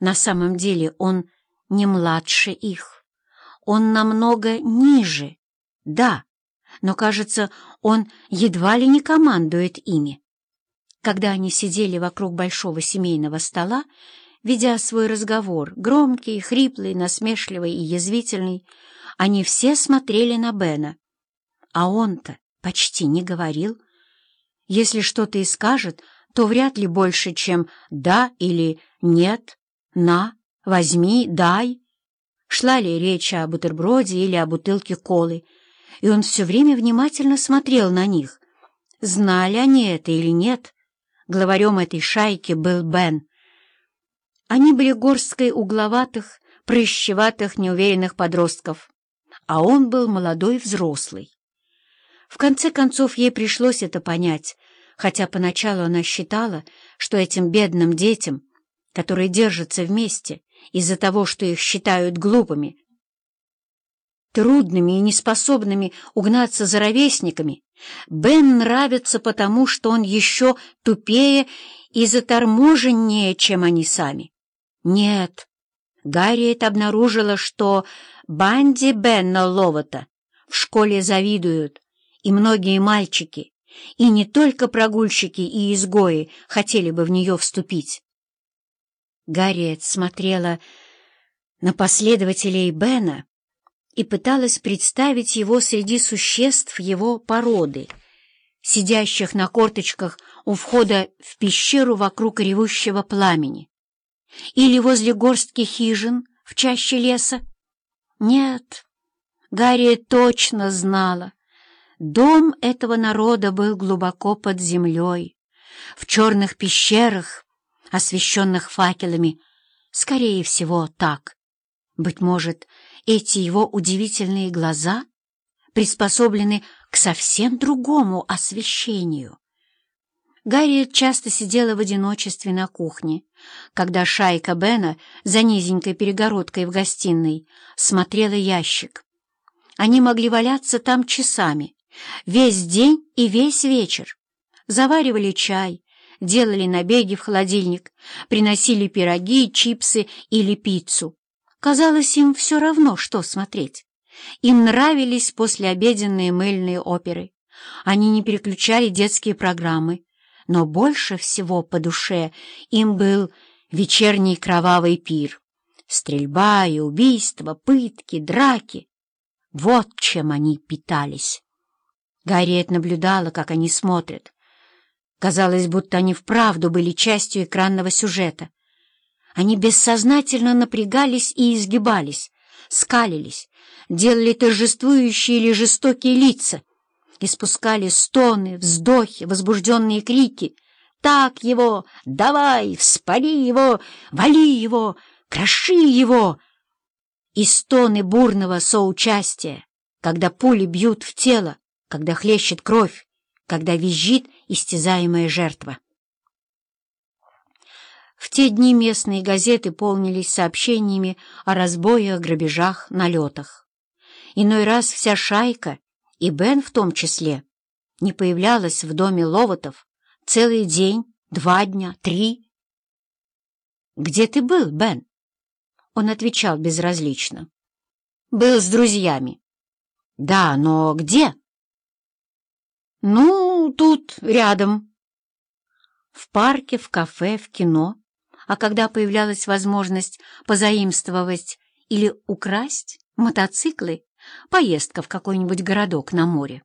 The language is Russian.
На самом деле он не младше их. Он намного ниже, да, но, кажется, он едва ли не командует ими. Когда они сидели вокруг большого семейного стола, ведя свой разговор, громкий, хриплый, насмешливый и язвительный, они все смотрели на Бена. А он-то почти не говорил. Если что-то и скажет, то вряд ли больше, чем «да» или «нет», «на», «возьми», «дай». Шла ли речь о бутерброде или о бутылке колы, и он все время внимательно смотрел на них. Знали они это или нет, главарем этой шайки был Бен. Они были горсткой угловатых, прыщеватых, неуверенных подростков, а он был молодой взрослый. В конце концов, ей пришлось это понять, хотя поначалу она считала, что этим бедным детям, которые держатся вместе из-за того, что их считают глупыми, трудными и неспособными угнаться за ровесниками, Бен нравится потому, что он еще тупее и заторможеннее, чем они сами. Нет, Гарриет обнаружила, что банде Бенна Ловота в школе завидуют, и многие мальчики, и не только прогульщики и изгои хотели бы в нее вступить. Гарриет смотрела на последователей Бена и пыталась представить его среди существ его породы, сидящих на корточках у входа в пещеру вокруг ревущего пламени, или возле горстки хижин в чаще леса. Нет, Гарри точно знала, дом этого народа был глубоко под землей, в черных пещерах, освещенных факелами, скорее всего, так. Быть может, эти его удивительные глаза приспособлены к совсем другому освещению. Гарриет часто сидела в одиночестве на кухне, когда шайка Бена за низенькой перегородкой в гостиной смотрела ящик. Они могли валяться там часами, весь день и весь вечер. Заваривали чай, делали набеги в холодильник, приносили пироги, чипсы или пиццу. Казалось, им все равно, что смотреть. Им нравились послеобеденные мыльные оперы. Они не переключали детские программы, но больше всего по душе им был вечерний кровавый пир. Стрельба и убийства, пытки, драки. Вот чем они питались. Гарриет наблюдала, как они смотрят. Казалось, будто они вправду были частью экранного сюжета. Они бессознательно напрягались и изгибались, скалились, делали торжествующие или жестокие лица, испускали стоны, вздохи, возбужденные крики. «Так его! Давай! Вспали его! Вали его! Кроши его!» И стоны бурного соучастия, когда пули бьют в тело, когда хлещет кровь, когда визжит истязаемая жертва. В те дни местные газеты полнились сообщениями о разбоях, грабежах, налетах. Иной раз вся шайка, и Бен в том числе, не появлялась в доме Ловотов целый день, два дня, три. «Где ты был, Бен?» Он отвечал безразлично. «Был с друзьями». «Да, но где?» «Ну, тут, рядом». В парке, в кафе, в кино а когда появлялась возможность позаимствовать или украсть мотоциклы, поездка в какой-нибудь городок на море.